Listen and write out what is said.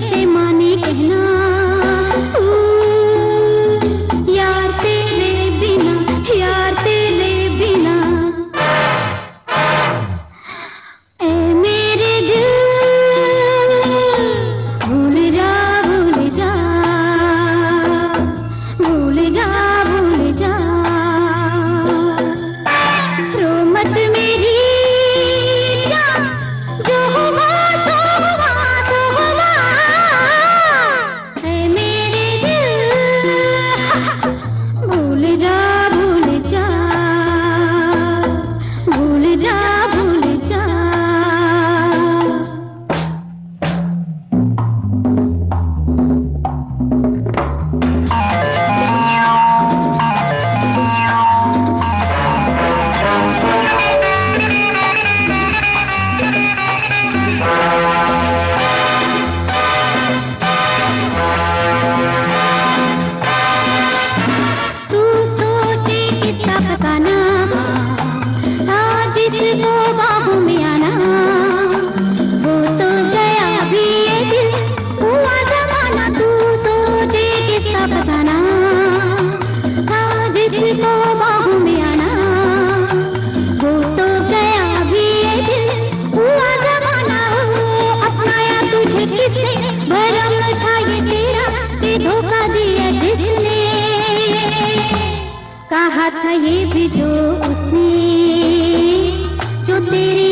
से कहा था ये भी जो उसने जो तेरे